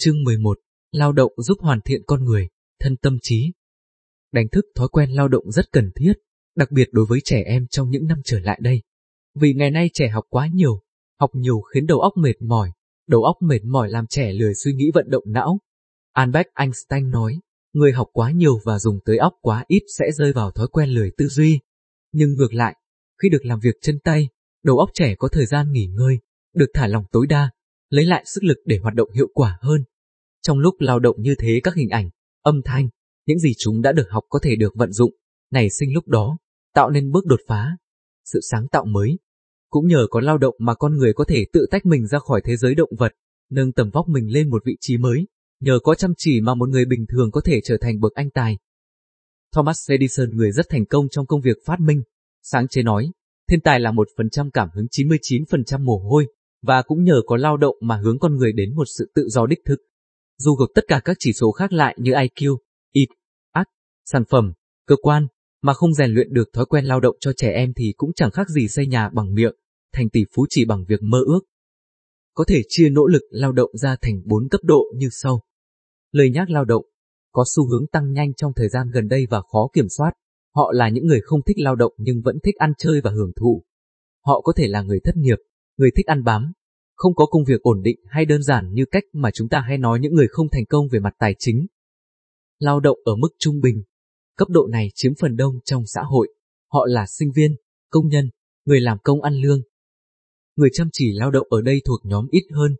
Chương 11. Lao động giúp hoàn thiện con người, thân tâm trí. Đánh thức thói quen lao động rất cần thiết, đặc biệt đối với trẻ em trong những năm trở lại đây. Vì ngày nay trẻ học quá nhiều, học nhiều khiến đầu óc mệt mỏi, đầu óc mệt mỏi làm trẻ lười suy nghĩ vận động não. Albert Einstein nói, người học quá nhiều và dùng tới óc quá ít sẽ rơi vào thói quen lười tư duy. Nhưng ngược lại, khi được làm việc chân tay, đầu óc trẻ có thời gian nghỉ ngơi, được thả lỏng tối đa, lấy lại sức lực để hoạt động hiệu quả hơn. Trong lúc lao động như thế các hình ảnh, âm thanh, những gì chúng đã được học có thể được vận dụng, nảy sinh lúc đó, tạo nên bước đột phá, sự sáng tạo mới. Cũng nhờ có lao động mà con người có thể tự tách mình ra khỏi thế giới động vật, nâng tầm vóc mình lên một vị trí mới, nhờ có chăm chỉ mà một người bình thường có thể trở thành bậc anh tài. Thomas Edison người rất thành công trong công việc phát minh, sáng chế nói, thiên tài là một phần trăm cảm hứng 99% mồ hôi, và cũng nhờ có lao động mà hướng con người đến một sự tự do đích thực. Dù gộp tất cả các chỉ số khác lại như IQ, IT, ACT, sản phẩm, cơ quan, mà không rèn luyện được thói quen lao động cho trẻ em thì cũng chẳng khác gì xây nhà bằng miệng, thành tỷ phú chỉ bằng việc mơ ước. Có thể chia nỗ lực lao động ra thành bốn cấp độ như sau. Lời nhắc lao động, có xu hướng tăng nhanh trong thời gian gần đây và khó kiểm soát. Họ là những người không thích lao động nhưng vẫn thích ăn chơi và hưởng thụ. Họ có thể là người thất nghiệp, người thích ăn bám, không có công việc ổn định hay đơn giản như cách mà chúng ta hay nói những người không thành công về mặt tài chính. Lao động ở mức trung bình, cấp độ này chiếm phần đông trong xã hội, họ là sinh viên, công nhân, người làm công ăn lương. Người chăm chỉ lao động ở đây thuộc nhóm ít hơn,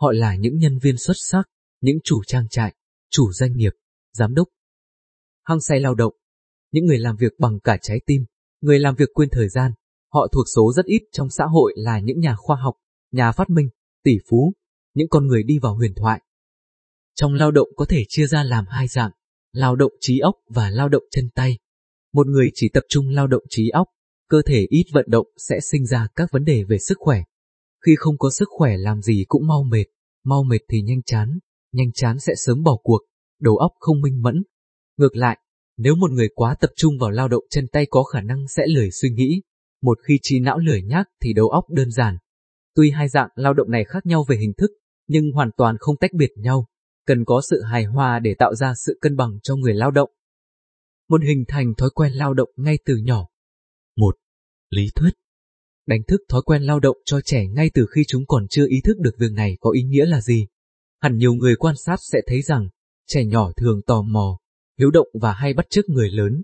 họ là những nhân viên xuất sắc, những chủ trang trại, chủ doanh nghiệp, giám đốc. Hăng say lao động, những người làm việc bằng cả trái tim, người làm việc quên thời gian, họ thuộc số rất ít trong xã hội là những nhà khoa học, nhà phát minh, tỷ phú, những con người đi vào huyền thoại. Trong lao động có thể chia ra làm hai dạng, lao động trí óc và lao động chân tay. Một người chỉ tập trung lao động trí óc, cơ thể ít vận động sẽ sinh ra các vấn đề về sức khỏe. Khi không có sức khỏe làm gì cũng mau mệt, mau mệt thì nhanh chán, nhanh chán sẽ sớm bỏ cuộc, đầu óc không minh mẫn. Ngược lại, nếu một người quá tập trung vào lao động chân tay có khả năng sẽ lười suy nghĩ, một khi trí não lười nhác thì đầu óc đơn giản, Tuy hai dạng lao động này khác nhau về hình thức, nhưng hoàn toàn không tách biệt nhau, cần có sự hài hòa để tạo ra sự cân bằng cho người lao động. Một hình thành thói quen lao động ngay từ nhỏ. Một, Lý thuyết Đánh thức thói quen lao động cho trẻ ngay từ khi chúng còn chưa ý thức được việc này có ý nghĩa là gì. Hẳn nhiều người quan sát sẽ thấy rằng, trẻ nhỏ thường tò mò, hiếu động và hay bắt chước người lớn.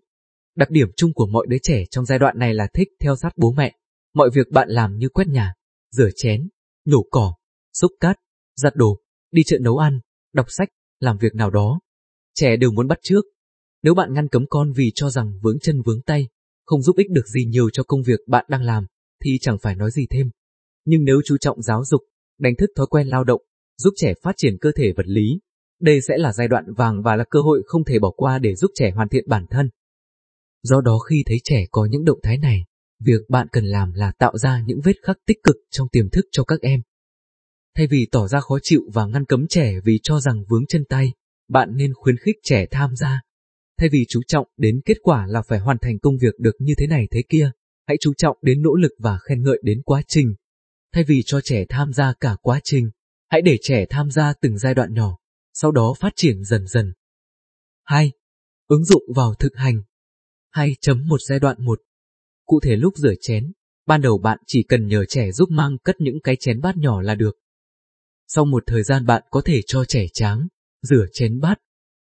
Đặc điểm chung của mọi đứa trẻ trong giai đoạn này là thích theo sát bố mẹ. Mọi việc bạn làm như quét nhà, rửa chén, nhổ cỏ, xúc cát, giặt đồ, đi chợ nấu ăn, đọc sách, làm việc nào đó. Trẻ đều muốn bắt trước. Nếu bạn ngăn cấm con vì cho rằng vướng chân vướng tay, không giúp ích được gì nhiều cho công việc bạn đang làm, thì chẳng phải nói gì thêm. Nhưng nếu chú trọng giáo dục, đánh thức thói quen lao động, giúp trẻ phát triển cơ thể vật lý, đây sẽ là giai đoạn vàng và là cơ hội không thể bỏ qua để giúp trẻ hoàn thiện bản thân. Do đó khi thấy trẻ có những động thái này, Việc bạn cần làm là tạo ra những vết khắc tích cực trong tiềm thức cho các em. Thay vì tỏ ra khó chịu và ngăn cấm trẻ vì cho rằng vướng chân tay, bạn nên khuyến khích trẻ tham gia. Thay vì chú trọng đến kết quả là phải hoàn thành công việc được như thế này thế kia, hãy chú trọng đến nỗ lực và khen ngợi đến quá trình. Thay vì cho trẻ tham gia cả quá trình, hãy để trẻ tham gia từng giai đoạn nhỏ, sau đó phát triển dần dần. 2. Ứng dụng vào thực hành 2.1 giai đoạn 1 Cụ thể lúc rửa chén, ban đầu bạn chỉ cần nhờ trẻ giúp mang cất những cái chén bát nhỏ là được. Sau một thời gian bạn có thể cho trẻ tráng, rửa chén bát.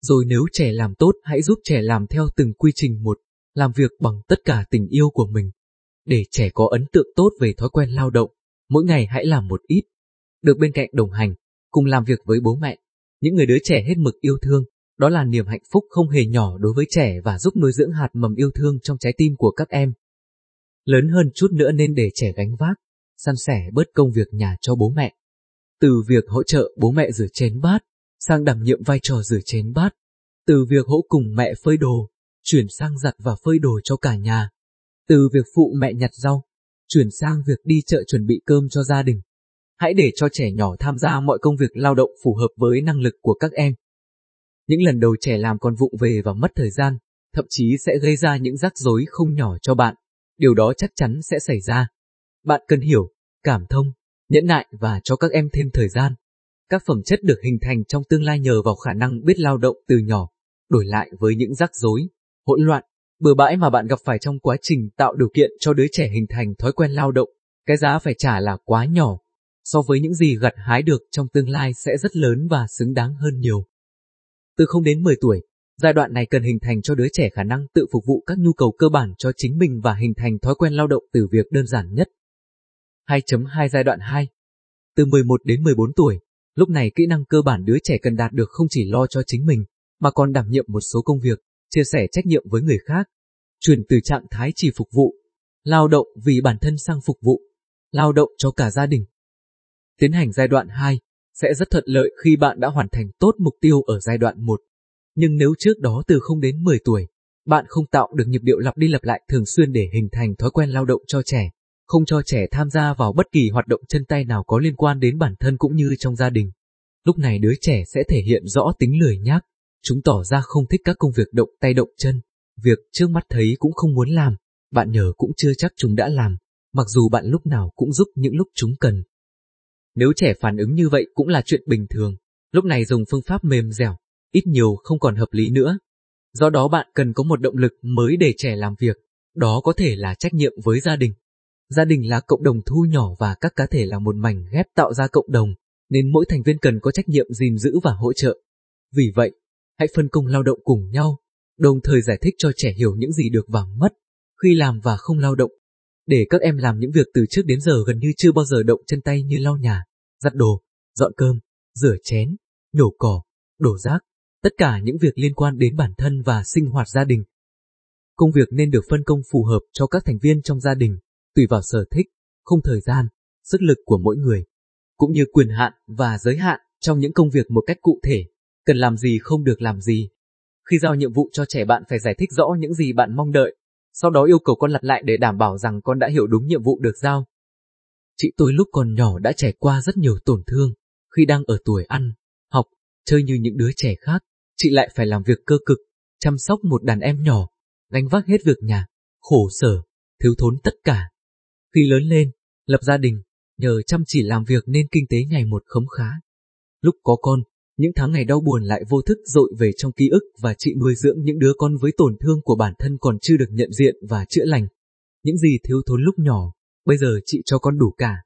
Rồi nếu trẻ làm tốt hãy giúp trẻ làm theo từng quy trình một, làm việc bằng tất cả tình yêu của mình. Để trẻ có ấn tượng tốt về thói quen lao động, mỗi ngày hãy làm một ít. Được bên cạnh đồng hành, cùng làm việc với bố mẹ, những người đứa trẻ hết mực yêu thương, đó là niềm hạnh phúc không hề nhỏ đối với trẻ và giúp nuôi dưỡng hạt mầm yêu thương trong trái tim của các em. Lớn hơn chút nữa nên để trẻ gánh vác, san sẻ bớt công việc nhà cho bố mẹ. Từ việc hỗ trợ bố mẹ rửa chén bát, sang đảm nhiệm vai trò rửa chén bát. Từ việc hỗ cùng mẹ phơi đồ, chuyển sang giặt và phơi đồ cho cả nhà. Từ việc phụ mẹ nhặt rau, chuyển sang việc đi chợ chuẩn bị cơm cho gia đình. Hãy để cho trẻ nhỏ tham gia mọi công việc lao động phù hợp với năng lực của các em. Những lần đầu trẻ làm còn vụng về và mất thời gian, thậm chí sẽ gây ra những rắc rối không nhỏ cho bạn điều đó chắc chắn sẽ xảy ra. Bạn cần hiểu, cảm thông, nhẫn nại và cho các em thêm thời gian. các phẩm chất được hình thành trong tương lai nhờ vào khả năng biết lao động từ nhỏ, đổi lại với những rắc rối, hỗn loạn, bừa bãi mà bạn gặp phải trong quá trình tạo điều kiện cho đứa trẻ hình thành thói quen lao động, cái giá phải trả là quá nhỏ, so với những gì gặt hái được trong tương lai sẽ rất lớn và xứng đáng hơn nhiều. Từ 0 đến 10 tuổi, giai đoạn này cần hình thành cho đứa trẻ khả năng tự phục vụ các nhu cầu cơ bản cho chính mình và hình thành thói quen lao động từ việc đơn giản nhất. 2.2 Giai đoạn 2 Từ 11 đến 14 tuổi, lúc này kỹ năng cơ bản đứa trẻ cần đạt được không chỉ lo cho chính mình, mà còn đảm nhiệm một số công việc, chia sẻ trách nhiệm với người khác, chuyển từ trạng thái chỉ phục vụ, lao động vì bản thân sang phục vụ, lao động cho cả gia đình. Tiến hành giai đoạn 2 sẽ rất thuận lợi khi bạn đã hoàn thành tốt mục tiêu ở giai đoạn 1. Nhưng nếu trước đó từ 0 đến 10 tuổi, bạn không tạo được nhịp điệu lặp đi lặp lại thường xuyên để hình thành thói quen lao động cho trẻ, không cho trẻ tham gia vào bất kỳ hoạt động chân tay nào có liên quan đến bản thân cũng như trong gia đình. Lúc này đứa trẻ sẽ thể hiện rõ tính lười nhác, chúng tỏ ra không thích các công việc động tay động chân, việc trước mắt thấy cũng không muốn làm, bạn nhờ cũng chưa chắc chúng đã làm, mặc dù bạn lúc nào cũng giúp những lúc chúng cần. Nếu trẻ phản ứng như vậy cũng là chuyện bình thường, lúc này dùng phương pháp mềm dẻo, ít nhiều không còn hợp lý nữa. Do đó bạn cần có một động lực mới để trẻ làm việc, đó có thể là trách nhiệm với gia đình. Gia đình là cộng đồng thu nhỏ và các cá thể là một mảnh ghép tạo ra cộng đồng, nên mỗi thành viên cần có trách nhiệm gìn giữ và hỗ trợ. Vì vậy, hãy phân công lao động cùng nhau, đồng thời giải thích cho trẻ hiểu những gì được và mất, khi làm và không lao động. Để các em làm những việc từ trước đến giờ gần như chưa bao giờ động chân tay như lau nhà, giặt đồ, dọn cơm, rửa chén, nhổ cỏ, đổ rác, tất cả những việc liên quan đến bản thân và sinh hoạt gia đình. Công việc nên được phân công phù hợp cho các thành viên trong gia đình, tùy vào sở thích, không thời gian, sức lực của mỗi người, cũng như quyền hạn và giới hạn trong những công việc một cách cụ thể, cần làm gì không được làm gì. Khi giao nhiệm vụ cho trẻ bạn phải giải thích rõ những gì bạn mong đợi, sau đó yêu cầu con lặp lại để đảm bảo rằng con đã hiểu đúng nhiệm vụ được giao. Chị tôi lúc còn nhỏ đã trải qua rất nhiều tổn thương, khi đang ở tuổi ăn, học, chơi như những đứa trẻ khác, chị lại phải làm việc cơ cực, chăm sóc một đàn em nhỏ, gánh vác hết việc nhà, khổ sở, thiếu thốn tất cả. Khi lớn lên, lập gia đình, nhờ chăm chỉ làm việc nên kinh tế ngày một khấm khá. Lúc có con, những tháng ngày đau buồn lại vô thức dội về trong ký ức và chị nuôi dưỡng những đứa con với tổn thương của bản thân còn chưa được nhận diện và chữa lành. Những gì thiếu thốn lúc nhỏ, bây giờ chị cho con đủ cả.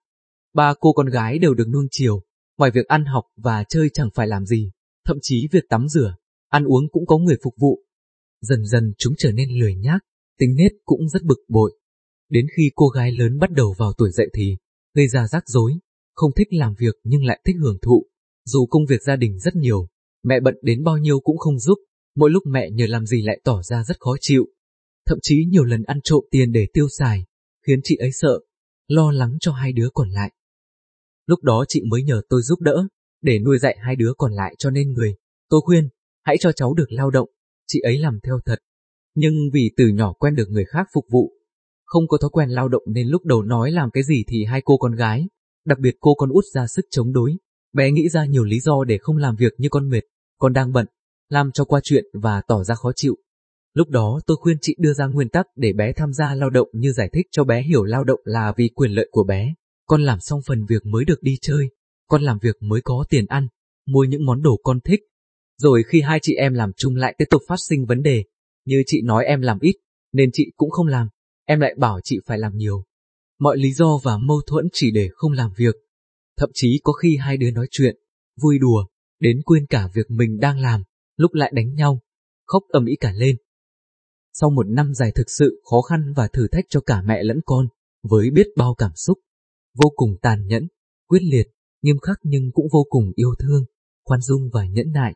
Ba cô con gái đều được nuông chiều, ngoài việc ăn học và chơi chẳng phải làm gì, thậm chí việc tắm rửa, ăn uống cũng có người phục vụ. Dần dần chúng trở nên lười nhác, tính nết cũng rất bực bội. Đến khi cô gái lớn bắt đầu vào tuổi dậy thì, gây ra rắc rối, không thích làm việc nhưng lại thích hưởng thụ. Dù công việc gia đình rất nhiều, mẹ bận đến bao nhiêu cũng không giúp, mỗi lúc mẹ nhờ làm gì lại tỏ ra rất khó chịu. Thậm chí nhiều lần ăn trộm tiền để tiêu xài, khiến chị ấy sợ, lo lắng cho hai đứa còn lại. Lúc đó chị mới nhờ tôi giúp đỡ, để nuôi dạy hai đứa còn lại cho nên người. Tôi khuyên, hãy cho cháu được lao động, chị ấy làm theo thật. Nhưng vì từ nhỏ quen được người khác phục vụ, không có thói quen lao động nên lúc đầu nói làm cái gì thì hai cô con gái, đặc biệt cô con út ra sức chống đối. Bé nghĩ ra nhiều lý do để không làm việc như con mệt, con đang bận, làm cho qua chuyện và tỏ ra khó chịu. Lúc đó tôi khuyên chị đưa ra nguyên tắc để bé tham gia lao động như giải thích cho bé hiểu lao động là vì quyền lợi của bé. Con làm xong phần việc mới được đi chơi, con làm việc mới có tiền ăn, mua những món đồ con thích. Rồi khi hai chị em làm chung lại tiếp tục phát sinh vấn đề, như chị nói em làm ít, nên chị cũng không làm, em lại bảo chị phải làm nhiều. Mọi lý do và mâu thuẫn chỉ để không làm việc. Thậm chí có khi hai đứa nói chuyện, vui đùa, đến quên cả việc mình đang làm, lúc lại đánh nhau, khóc ầm ĩ cả lên. Sau một năm dài thực sự khó khăn và thử thách cho cả mẹ lẫn con, với biết bao cảm xúc, vô cùng tàn nhẫn, quyết liệt, nghiêm khắc nhưng cũng vô cùng yêu thương, khoan dung và nhẫn nại.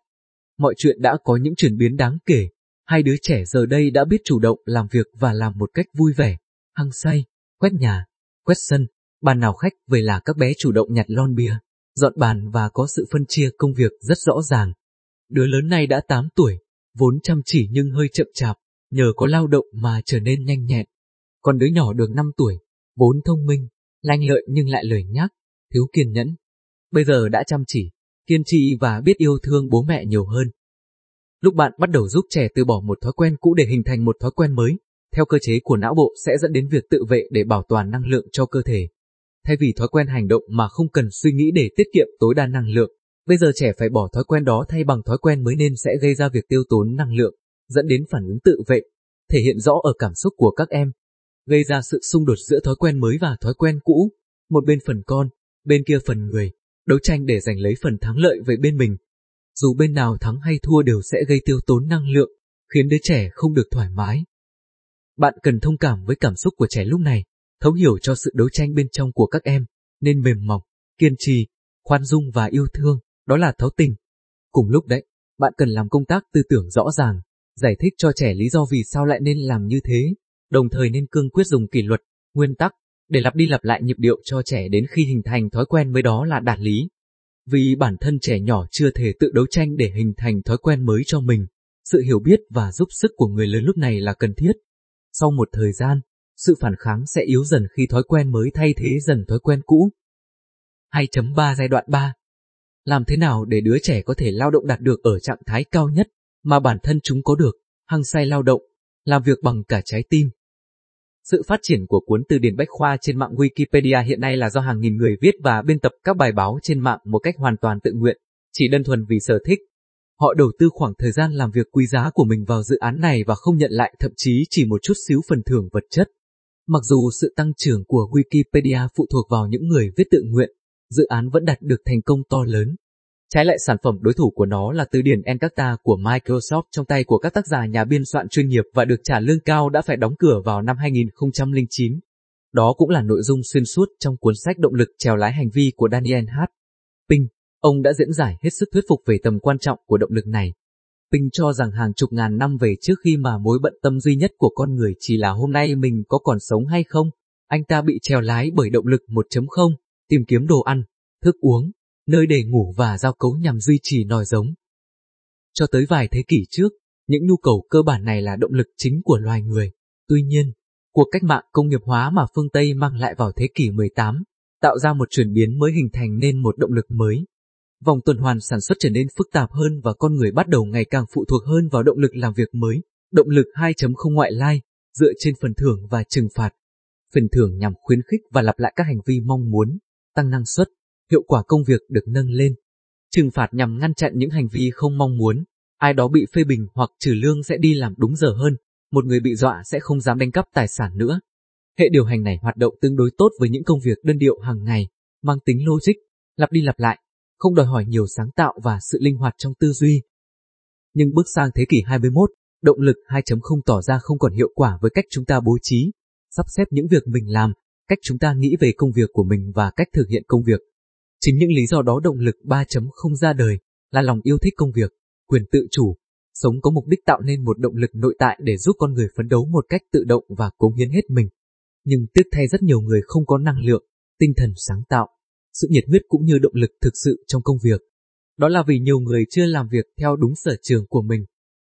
Mọi chuyện đã có những chuyển biến đáng kể, hai đứa trẻ giờ đây đã biết chủ động làm việc và làm một cách vui vẻ, hăng say, quét nhà, quét sân, bàn nào khách về là các bé chủ động nhặt lon bia, dọn bàn và có sự phân chia công việc rất rõ ràng. Đứa lớn này đã 8 tuổi, vốn chăm chỉ nhưng hơi chậm chạp, nhờ có lao động mà trở nên nhanh nhẹn. Còn đứa nhỏ được 5 tuổi, vốn thông minh, lanh lợi nhưng lại lời nhác, thiếu kiên nhẫn. Bây giờ đã chăm chỉ, kiên trì và biết yêu thương bố mẹ nhiều hơn. Lúc bạn bắt đầu giúp trẻ từ bỏ một thói quen cũ để hình thành một thói quen mới, theo cơ chế của não bộ sẽ dẫn đến việc tự vệ để bảo toàn năng lượng cho cơ thể. Thay vì thói quen hành động mà không cần suy nghĩ để tiết kiệm tối đa năng lượng, Bây giờ trẻ phải bỏ thói quen đó thay bằng thói quen mới nên sẽ gây ra việc tiêu tốn năng lượng, dẫn đến phản ứng tự vệ, thể hiện rõ ở cảm xúc của các em, gây ra sự xung đột giữa thói quen mới và thói quen cũ, một bên phần con, bên kia phần người, đấu tranh để giành lấy phần thắng lợi về bên mình. Dù bên nào thắng hay thua đều sẽ gây tiêu tốn năng lượng, khiến đứa trẻ không được thoải mái. Bạn cần thông cảm với cảm xúc của trẻ lúc này, thấu hiểu cho sự đấu tranh bên trong của các em, nên mềm mỏng, kiên trì, khoan dung và yêu thương, đó là thấu tình. Cùng lúc đấy, bạn cần làm công tác tư tưởng rõ ràng, giải thích cho trẻ lý do vì sao lại nên làm như thế, đồng thời nên cương quyết dùng kỷ luật, nguyên tắc, để lặp đi lặp lại nhịp điệu cho trẻ đến khi hình thành thói quen mới đó là đạt lý. Vì bản thân trẻ nhỏ chưa thể tự đấu tranh để hình thành thói quen mới cho mình, sự hiểu biết và giúp sức của người lớn lúc này là cần thiết. Sau một thời gian, sự phản kháng sẽ yếu dần khi thói quen mới thay thế dần thói quen cũ. 2.3 giai đoạn 3 Làm thế nào để đứa trẻ có thể lao động đạt được ở trạng thái cao nhất mà bản thân chúng có được, hăng say lao động, làm việc bằng cả trái tim. Sự phát triển của cuốn từ điển bách khoa trên mạng Wikipedia hiện nay là do hàng nghìn người viết và biên tập các bài báo trên mạng một cách hoàn toàn tự nguyện, chỉ đơn thuần vì sở thích. Họ đầu tư khoảng thời gian làm việc quý giá của mình vào dự án này và không nhận lại thậm chí chỉ một chút xíu phần thưởng vật chất. Mặc dù sự tăng trưởng của Wikipedia phụ thuộc vào những người viết tự nguyện, dự án vẫn đạt được thành công to lớn. Trái lại sản phẩm đối thủ của nó là từ điển Encarta của Microsoft trong tay của các tác giả nhà biên soạn chuyên nghiệp và được trả lương cao đã phải đóng cửa vào năm 2009. Đó cũng là nội dung xuyên suốt trong cuốn sách Động lực trèo lái hành vi của Daniel H. Ping. Ông đã diễn giải hết sức thuyết phục về tầm quan trọng của động lực này. Ping cho rằng hàng chục ngàn năm về trước khi mà mối bận tâm duy nhất của con người chỉ là hôm nay mình có còn sống hay không, anh ta bị trèo lái bởi động lực 1.0, tìm kiếm đồ ăn, thức uống, nơi để ngủ và giao cấu nhằm duy trì nòi giống. Cho tới vài thế kỷ trước, những nhu cầu cơ bản này là động lực chính của loài người. Tuy nhiên, cuộc cách mạng công nghiệp hóa mà phương Tây mang lại vào thế kỷ 18, tạo ra một chuyển biến mới hình thành nên một động lực mới. Vòng tuần hoàn sản xuất trở nên phức tạp hơn và con người bắt đầu ngày càng phụ thuộc hơn vào động lực làm việc mới, động lực 2.0 ngoại lai, dựa trên phần thưởng và trừng phạt. Phần thưởng nhằm khuyến khích và lặp lại các hành vi mong muốn, tăng năng suất, hiệu quả công việc được nâng lên. Trừng phạt nhằm ngăn chặn những hành vi không mong muốn, ai đó bị phê bình hoặc trừ lương sẽ đi làm đúng giờ hơn, một người bị dọa sẽ không dám đánh cắp tài sản nữa. Hệ điều hành này hoạt động tương đối tốt với những công việc đơn điệu hàng ngày, mang tính logic, lặp đi lặp lại, không đòi hỏi nhiều sáng tạo và sự linh hoạt trong tư duy. Nhưng bước sang thế kỷ 21, động lực 2.0 tỏ ra không còn hiệu quả với cách chúng ta bố trí, sắp xếp những việc mình làm, cách chúng ta nghĩ về công việc của mình và cách thực hiện công việc. Chính những lý do đó động lực 3.0 ra đời là lòng yêu thích công việc, quyền tự chủ, sống có mục đích tạo nên một động lực nội tại để giúp con người phấn đấu một cách tự động và cống hiến hết mình. Nhưng tiếc thay rất nhiều người không có năng lượng, tinh thần sáng tạo, sự nhiệt huyết cũng như động lực thực sự trong công việc. Đó là vì nhiều người chưa làm việc theo đúng sở trường của mình,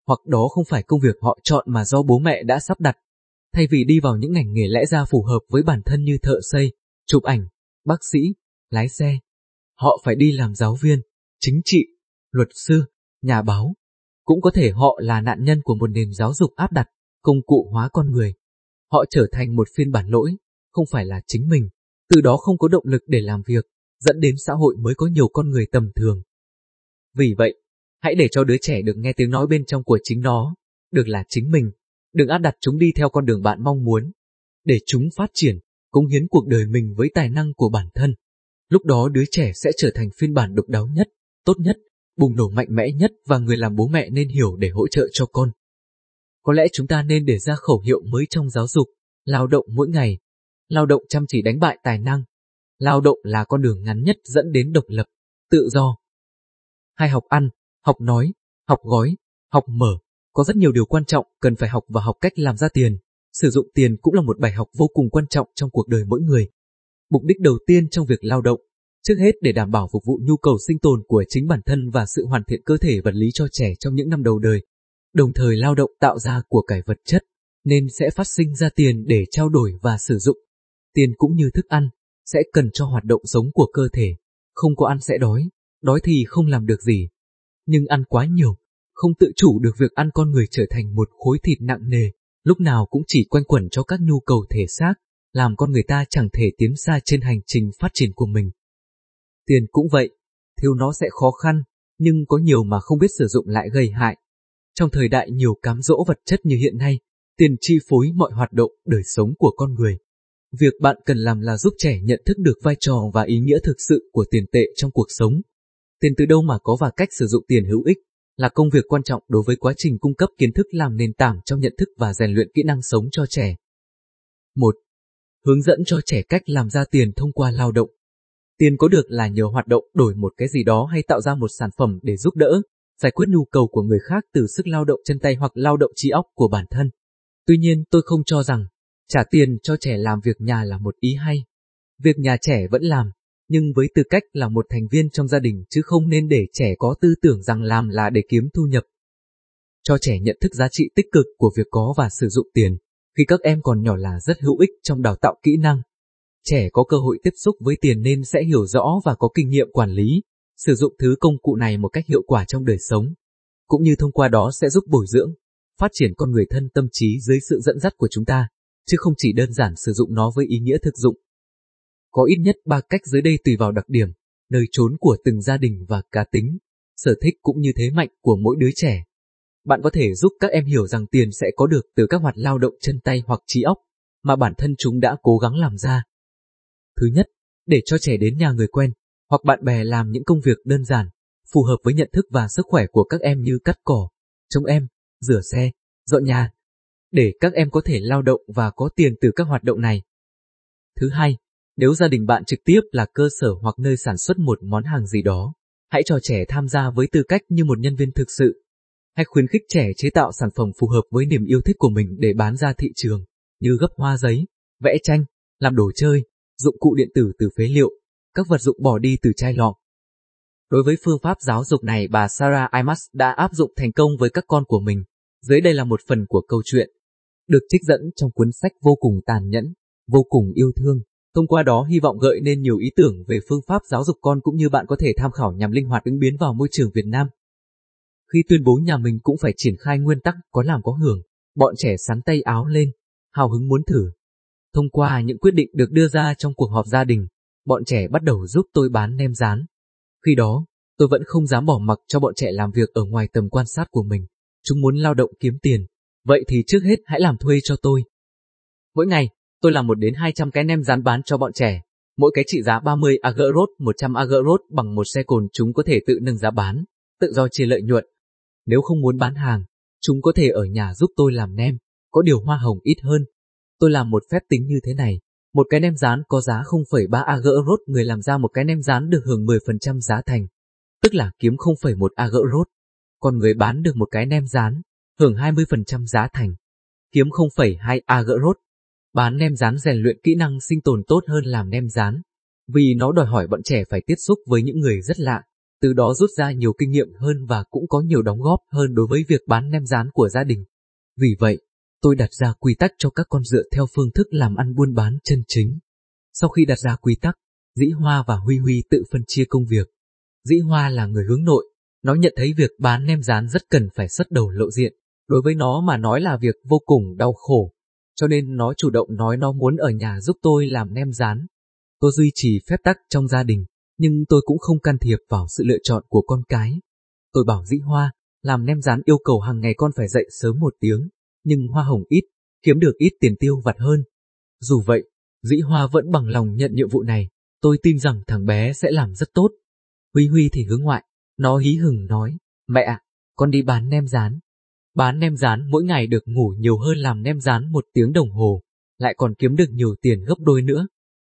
hoặc đó không phải công việc họ chọn mà do bố mẹ đã sắp đặt. Thay vì đi vào những ngành nghề lẽ ra phù hợp với bản thân như thợ xây, chụp ảnh, bác sĩ, lái xe, Họ phải đi làm giáo viên, chính trị, luật sư, nhà báo. Cũng có thể họ là nạn nhân của một nền giáo dục áp đặt, công cụ hóa con người. Họ trở thành một phiên bản lỗi, không phải là chính mình, từ đó không có động lực để làm việc, dẫn đến xã hội mới có nhiều con người tầm thường. Vì vậy, hãy để cho đứa trẻ được nghe tiếng nói bên trong của chính nó, được là chính mình, đừng áp đặt chúng đi theo con đường bạn mong muốn, để chúng phát triển, cống hiến cuộc đời mình với tài năng của bản thân. Lúc đó đứa trẻ sẽ trở thành phiên bản độc đáo nhất, tốt nhất, bùng nổ mạnh mẽ nhất và người làm bố mẹ nên hiểu để hỗ trợ cho con. Có lẽ chúng ta nên để ra khẩu hiệu mới trong giáo dục, lao động mỗi ngày, lao động chăm chỉ đánh bại tài năng. Lao động là con đường ngắn nhất dẫn đến độc lập, tự do. Hai học ăn, học nói, học gói, học mở, có rất nhiều điều quan trọng cần phải học và học cách làm ra tiền. Sử dụng tiền cũng là một bài học vô cùng quan trọng trong cuộc đời mỗi người. Mục đích đầu tiên trong việc lao động, trước hết để đảm bảo phục vụ nhu cầu sinh tồn của chính bản thân và sự hoàn thiện cơ thể vật lý cho trẻ trong những năm đầu đời. Đồng thời lao động tạo ra của cải vật chất, nên sẽ phát sinh ra tiền để trao đổi và sử dụng. Tiền cũng như thức ăn, sẽ cần cho hoạt động sống của cơ thể. Không có ăn sẽ đói, đói thì không làm được gì. Nhưng ăn quá nhiều, không tự chủ được việc ăn con người trở thành một khối thịt nặng nề, lúc nào cũng chỉ quanh quẩn cho các nhu cầu thể xác, làm con người ta chẳng thể tiến xa trên hành trình phát triển của mình. Tiền cũng vậy, thiếu nó sẽ khó khăn, nhưng có nhiều mà không biết sử dụng lại gây hại. Trong thời đại nhiều cám dỗ vật chất như hiện nay, tiền chi phối mọi hoạt động đời sống của con người. Việc bạn cần làm là giúp trẻ nhận thức được vai trò và ý nghĩa thực sự của tiền tệ trong cuộc sống. Tiền từ đâu mà có và cách sử dụng tiền hữu ích là công việc quan trọng đối với quá trình cung cấp kiến thức làm nền tảng trong nhận thức và rèn luyện kỹ năng sống cho trẻ. 1. Hướng dẫn cho trẻ cách làm ra tiền thông qua lao động. Tiền có được là nhờ hoạt động đổi một cái gì đó hay tạo ra một sản phẩm để giúp đỡ, giải quyết nhu cầu của người khác từ sức lao động chân tay hoặc lao động trí óc của bản thân. Tuy nhiên tôi không cho rằng trả tiền cho trẻ làm việc nhà là một ý hay. Việc nhà trẻ vẫn làm, nhưng với tư cách là một thành viên trong gia đình chứ không nên để trẻ có tư tưởng rằng làm là để kiếm thu nhập. Cho trẻ nhận thức giá trị tích cực của việc có và sử dụng tiền, khi các em còn nhỏ là rất hữu ích trong đào tạo kỹ năng. Trẻ có cơ hội tiếp xúc với tiền nên sẽ hiểu rõ và có kinh nghiệm quản lý, sử dụng thứ công cụ này một cách hiệu quả trong đời sống, cũng như thông qua đó sẽ giúp bồi dưỡng, phát triển con người thân tâm trí dưới sự dẫn dắt của chúng ta, chứ không chỉ đơn giản sử dụng nó với ý nghĩa thực dụng. Có ít nhất ba cách dưới đây tùy vào đặc điểm, nơi trốn của từng gia đình và cá tính, sở thích cũng như thế mạnh của mỗi đứa trẻ. Bạn có thể giúp các em hiểu rằng tiền sẽ có được từ các hoạt lao động chân tay hoặc trí óc, mà bản thân chúng đã cố gắng làm ra. Thứ nhất, để cho trẻ đến nhà người quen, hoặc bạn bè làm những công việc đơn giản, phù hợp với nhận thức và sức khỏe của các em như cắt cỏ, trông em, rửa xe, dọn nhà, để các em có thể lao động và có tiền từ các hoạt động này. Thứ hai, nếu gia đình bạn trực tiếp là cơ sở hoặc nơi sản xuất một món hàng gì đó, hãy cho trẻ tham gia với tư cách như một nhân viên thực sự. Hãy khuyến khích trẻ chế tạo sản phẩm phù hợp với niềm yêu thích của mình để bán ra thị trường, như gấp hoa giấy, vẽ tranh, làm đồ chơi, dụng cụ điện tử từ phế liệu, các vật dụng bỏ đi từ chai lọ. Đối với phương pháp giáo dục này bà Sarah Imas đã áp dụng thành công với các con của mình. Dưới đây là một phần của câu chuyện. Được trích dẫn trong cuốn sách vô cùng tàn nhẫn, vô cùng yêu thương. Thông qua đó hy vọng gợi nên nhiều ý tưởng về phương pháp giáo dục con cũng như bạn có thể tham khảo nhằm linh hoạt ứng biến vào môi trường Việt Nam. Khi tuyên bố nhà mình cũng phải triển khai nguyên tắc có làm có hưởng, bọn trẻ sắn tay áo lên, hào hứng muốn thử. Thông qua những quyết định được đưa ra trong cuộc họp gia đình, bọn trẻ bắt đầu giúp tôi bán nem rán. Khi đó, tôi vẫn không dám bỏ mặc cho bọn trẻ làm việc ở ngoài tầm quan sát của mình. Chúng muốn lao động kiếm tiền, vậy thì trước hết hãy làm thuê cho tôi. Mỗi ngày, tôi làm một đến 200 cái nem rán bán cho bọn trẻ. Mỗi cái trị giá 30 agrot, 100 agrot bằng một xe cồn chúng có thể tự nâng giá bán, tự do chia lợi nhuận. Nếu không muốn bán hàng, chúng có thể ở nhà giúp tôi làm nem, có điều hoa hồng ít hơn. Tôi làm một phép tính như thế này, một cái nem rán có giá 0,3 agrot người làm ra một cái nem rán được hưởng 10% giá thành, tức là kiếm 0,1 agrot. Còn người bán được một cái nem rán, hưởng 20% giá thành, kiếm 0,2 agrot. Bán nem rán rèn luyện kỹ năng sinh tồn tốt hơn làm nem rán, vì nó đòi hỏi bọn trẻ phải tiếp xúc với những người rất lạ, từ đó rút ra nhiều kinh nghiệm hơn và cũng có nhiều đóng góp hơn đối với việc bán nem rán của gia đình. Vì vậy, tôi đặt ra quy tắc cho các con dựa theo phương thức làm ăn buôn bán chân chính. Sau khi đặt ra quy tắc, Dĩ Hoa và Huy Huy tự phân chia công việc. Dĩ Hoa là người hướng nội, nó nhận thấy việc bán nem rán rất cần phải xuất đầu lộ diện. Đối với nó mà nói là việc vô cùng đau khổ, cho nên nó chủ động nói nó muốn ở nhà giúp tôi làm nem rán. Tôi duy trì phép tắc trong gia đình, nhưng tôi cũng không can thiệp vào sự lựa chọn của con cái. Tôi bảo Dĩ Hoa, làm nem rán yêu cầu hàng ngày con phải dậy sớm một tiếng, nhưng hoa hồng ít, kiếm được ít tiền tiêu vặt hơn. Dù vậy, Dĩ Hoa vẫn bằng lòng nhận nhiệm vụ này, tôi tin rằng thằng bé sẽ làm rất tốt. Huy Huy thì hướng ngoại, nó hí hừng nói, mẹ ạ, con đi bán nem rán. Bán nem rán mỗi ngày được ngủ nhiều hơn làm nem rán một tiếng đồng hồ, lại còn kiếm được nhiều tiền gấp đôi nữa.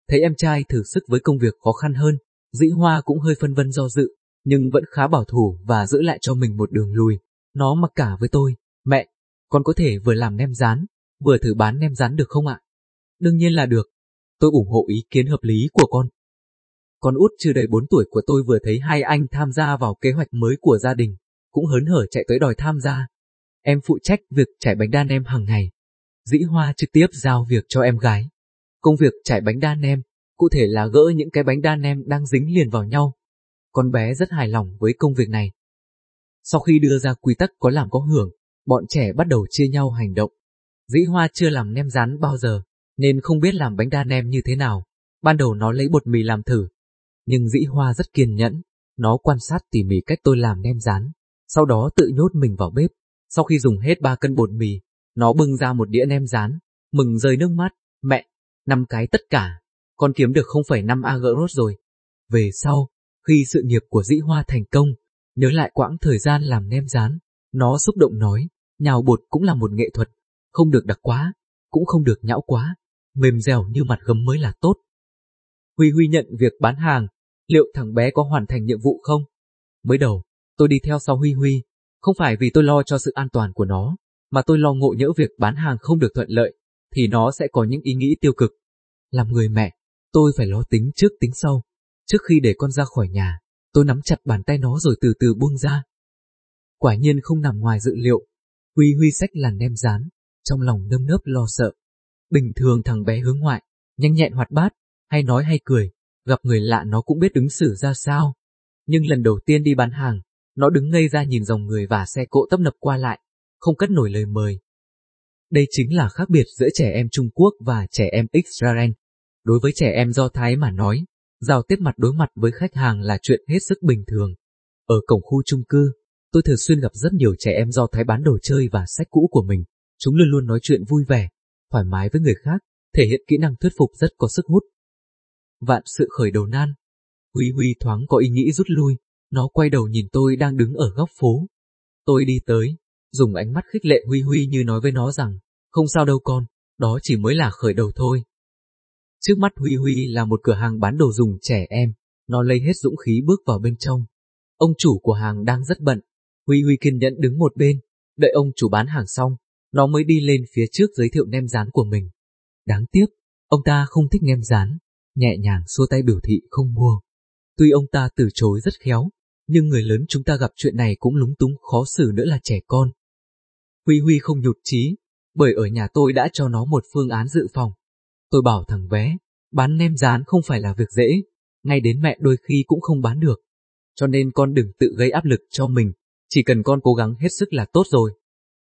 Thấy em trai thử sức với công việc khó khăn hơn, dĩ hoa cũng hơi phân vân do dự, nhưng vẫn khá bảo thủ và giữ lại cho mình một đường lùi. Nó mặc cả với tôi, mẹ, con có thể vừa làm nem rán, vừa thử bán nem rán được không ạ? Đương nhiên là được. Tôi ủng hộ ý kiến hợp lý của con. Con út chưa đầy 4 tuổi của tôi vừa thấy hai anh tham gia vào kế hoạch mới của gia đình, cũng hớn hở chạy tới đòi tham gia. Em phụ trách việc trải bánh đa nem hàng ngày. Dĩ Hoa trực tiếp giao việc cho em gái. Công việc trải bánh đa nem, cụ thể là gỡ những cái bánh đa nem đang dính liền vào nhau. Con bé rất hài lòng với công việc này. Sau khi đưa ra quy tắc có làm có hưởng, bọn trẻ bắt đầu chia nhau hành động. Dĩ Hoa chưa làm nem rán bao giờ, nên không biết làm bánh đa nem như thế nào. Ban đầu nó lấy bột mì làm thử. Nhưng Dĩ Hoa rất kiên nhẫn, Nó quan sát tỉ mỉ cách tôi làm nem rán, sau đó tự nhốt mình vào bếp. Sau khi dùng hết ba cân bột mì, nó bưng ra một đĩa nem rán, mừng rơi nước mắt. Mẹ, năm cái tất cả, con kiếm được 0,5 AG rồi. Về sau, khi sự nghiệp của dĩ hoa thành công, nhớ lại quãng thời gian làm nem rán, nó xúc động nói, nhào bột cũng là một nghệ thuật, không được đặc quá, cũng không được nhão quá, mềm dẻo như mặt gấm mới là tốt. Huy Huy nhận việc bán hàng, liệu thằng bé có hoàn thành nhiệm vụ không? Mới đầu, tôi đi theo sau Huy Huy, không phải vì tôi lo cho sự an toàn của nó, mà tôi lo ngộ nhỡ việc bán hàng không được thuận lợi, thì nó sẽ có những ý nghĩ tiêu cực. Làm người mẹ, tôi phải lo tính trước tính sau. Trước khi để con ra khỏi nhà, tôi nắm chặt bàn tay nó rồi từ từ buông ra. Quả nhiên không nằm ngoài dự liệu. Huy Huy sách làn nem rán, trong lòng nơm nớp lo sợ. Bình thường thằng bé hướng ngoại, nhanh nhẹn hoạt bát, hay nói hay cười, gặp người lạ nó cũng biết ứng xử ra sao. Nhưng lần đầu tiên đi bán hàng, nó đứng ngây ra nhìn dòng người và xe cộ tấp nập qua lại, không cất nổi lời mời. Đây chính là khác biệt giữa trẻ em Trung Quốc và trẻ em Israel. Đối với trẻ em Do Thái mà nói, giao tiếp mặt đối mặt với khách hàng là chuyện hết sức bình thường. Ở cổng khu chung cư, tôi thường xuyên gặp rất nhiều trẻ em Do Thái bán đồ chơi và sách cũ của mình. Chúng luôn luôn nói chuyện vui vẻ, thoải mái với người khác, thể hiện kỹ năng thuyết phục rất có sức hút. Vạn sự khởi đầu nan. Huy Huy thoáng có ý nghĩ rút lui, nó quay đầu nhìn tôi đang đứng ở góc phố. Tôi đi tới, dùng ánh mắt khích lệ Huy Huy như nói với nó rằng, không sao đâu con, đó chỉ mới là khởi đầu thôi. Trước mắt Huy Huy là một cửa hàng bán đồ dùng trẻ em, nó lấy hết dũng khí bước vào bên trong. Ông chủ của hàng đang rất bận, Huy Huy kiên nhẫn đứng một bên, đợi ông chủ bán hàng xong, nó mới đi lên phía trước giới thiệu nem rán của mình. Đáng tiếc, ông ta không thích nem rán, nhẹ nhàng xua tay biểu thị không mua. Tuy ông ta từ chối rất khéo, nhưng người lớn chúng ta gặp chuyện này cũng lúng túng khó xử nữa là trẻ con. Huy Huy không nhụt chí, bởi ở nhà tôi đã cho nó một phương án dự phòng. Tôi bảo thằng bé, bán nem rán không phải là việc dễ, ngay đến mẹ đôi khi cũng không bán được. Cho nên con đừng tự gây áp lực cho mình, chỉ cần con cố gắng hết sức là tốt rồi.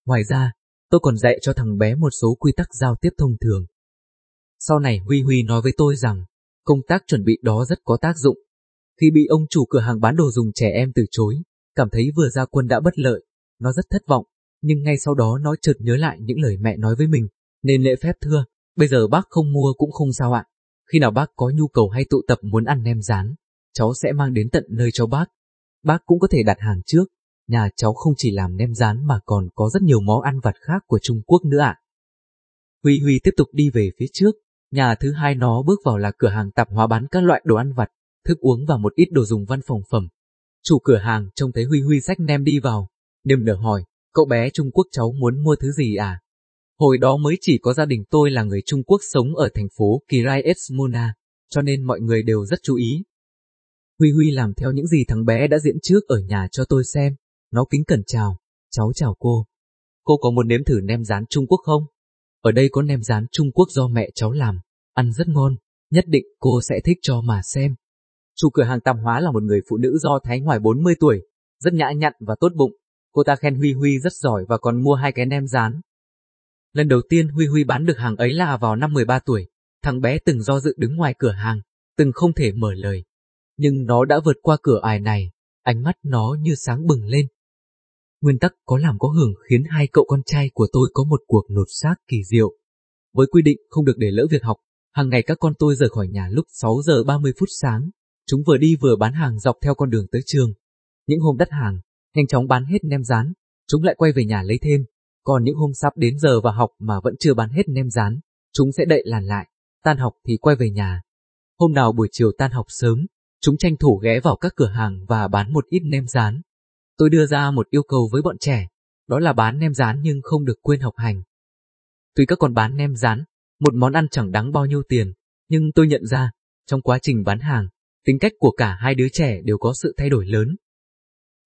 Ngoài ra, tôi còn dạy cho thằng bé một số quy tắc giao tiếp thông thường. Sau này Huy Huy nói với tôi rằng, công tác chuẩn bị đó rất có tác dụng. Khi bị ông chủ cửa hàng bán đồ dùng trẻ em từ chối, cảm thấy vừa ra quân đã bất lợi, nó rất thất vọng, nhưng ngay sau đó nó chợt nhớ lại những lời mẹ nói với mình, nên lễ phép thưa, bây giờ bác không mua cũng không sao ạ. Khi nào bác có nhu cầu hay tụ tập muốn ăn nem rán, cháu sẽ mang đến tận nơi cho bác. Bác cũng có thể đặt hàng trước, nhà cháu không chỉ làm nem rán mà còn có rất nhiều món ăn vặt khác của Trung Quốc nữa ạ. Huy Huy tiếp tục đi về phía trước, nhà thứ hai nó bước vào là cửa hàng tạp hóa bán các loại đồ ăn vặt, thức uống và một ít đồ dùng văn phòng phẩm. Chủ cửa hàng trông thấy Huy Huy sách nem đi vào, niềm nở hỏi, cậu bé Trung Quốc cháu muốn mua thứ gì à? Hồi đó mới chỉ có gia đình tôi là người Trung Quốc sống ở thành phố Kirai Esmona, cho nên mọi người đều rất chú ý. Huy Huy làm theo những gì thằng bé đã diễn trước ở nhà cho tôi xem, nó kính cẩn chào, cháu chào cô. Cô có muốn nếm thử nem rán Trung Quốc không? Ở đây có nem rán Trung Quốc do mẹ cháu làm, ăn rất ngon, nhất định cô sẽ thích cho mà xem. Chủ cửa hàng tạp hóa là một người phụ nữ do Thái ngoài 40 tuổi, rất nhã nhặn và tốt bụng. Cô ta khen Huy Huy rất giỏi và còn mua hai cái nem rán. Lần đầu tiên Huy Huy bán được hàng ấy là vào năm 13 tuổi, thằng bé từng do dự đứng ngoài cửa hàng, từng không thể mở lời. Nhưng nó đã vượt qua cửa ải này, ánh mắt nó như sáng bừng lên, Nguyên tắc có làm có hưởng khiến hai cậu con trai của tôi có một cuộc nột xác kỳ diệu. Với quy định không được để lỡ việc học, hàng ngày các con tôi rời khỏi nhà lúc 6 giờ 30 phút sáng. Chúng vừa đi vừa bán hàng dọc theo con đường tới trường. Những hôm đắt hàng, nhanh chóng bán hết nem rán, chúng lại quay về nhà lấy thêm. Còn những hôm sắp đến giờ vào học mà vẫn chưa bán hết nem rán, chúng sẽ đậy làn lại, tan học thì quay về nhà. Hôm nào buổi chiều tan học sớm, chúng tranh thủ ghé vào các cửa hàng và bán một ít nem rán. Tôi đưa ra một yêu cầu với bọn trẻ, đó là bán nem rán nhưng không được quên học hành. Tuy các con bán nem rán, một món ăn chẳng đáng bao nhiêu tiền, nhưng tôi nhận ra, trong quá trình bán hàng, tính cách của cả hai đứa trẻ đều có sự thay đổi lớn.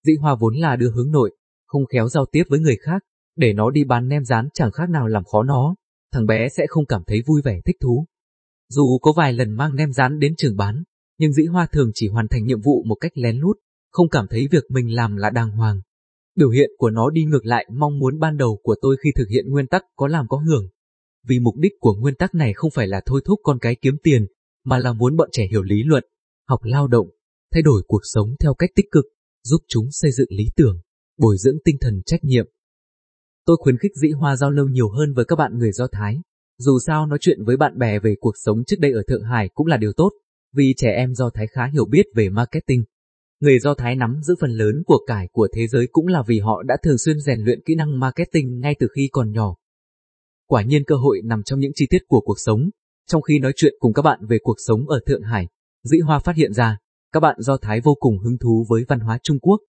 Dĩ Hoa vốn là đứa hướng nội, không khéo giao tiếp với người khác, để nó đi bán nem rán chẳng khác nào làm khó nó, thằng bé sẽ không cảm thấy vui vẻ thích thú. Dù có vài lần mang nem rán đến trường bán, nhưng Dĩ Hoa thường chỉ hoàn thành nhiệm vụ một cách lén lút, không cảm thấy việc mình làm là đàng hoàng. Biểu hiện của nó đi ngược lại mong muốn ban đầu của tôi khi thực hiện nguyên tắc có làm có hưởng. Vì mục đích của nguyên tắc này không phải là thôi thúc con cái kiếm tiền, mà là muốn bọn trẻ hiểu lý luận, học lao động, thay đổi cuộc sống theo cách tích cực, giúp chúng xây dựng lý tưởng, bồi dưỡng tinh thần trách nhiệm. Tôi khuyến khích dĩ hoa giao lưu nhiều hơn với các bạn người Do Thái. Dù sao nói chuyện với bạn bè về cuộc sống trước đây ở Thượng Hải cũng là điều tốt, vì trẻ em Do Thái khá hiểu biết về marketing. Người Do Thái nắm giữ phần lớn của cải của thế giới cũng là vì họ đã thường xuyên rèn luyện kỹ năng marketing ngay từ khi còn nhỏ. Quả nhiên cơ hội nằm trong những chi tiết của cuộc sống. Trong khi nói chuyện cùng các bạn về cuộc sống ở Thượng Hải, Dĩ Hoa phát hiện ra, các bạn Do Thái vô cùng hứng thú với văn hóa Trung Quốc.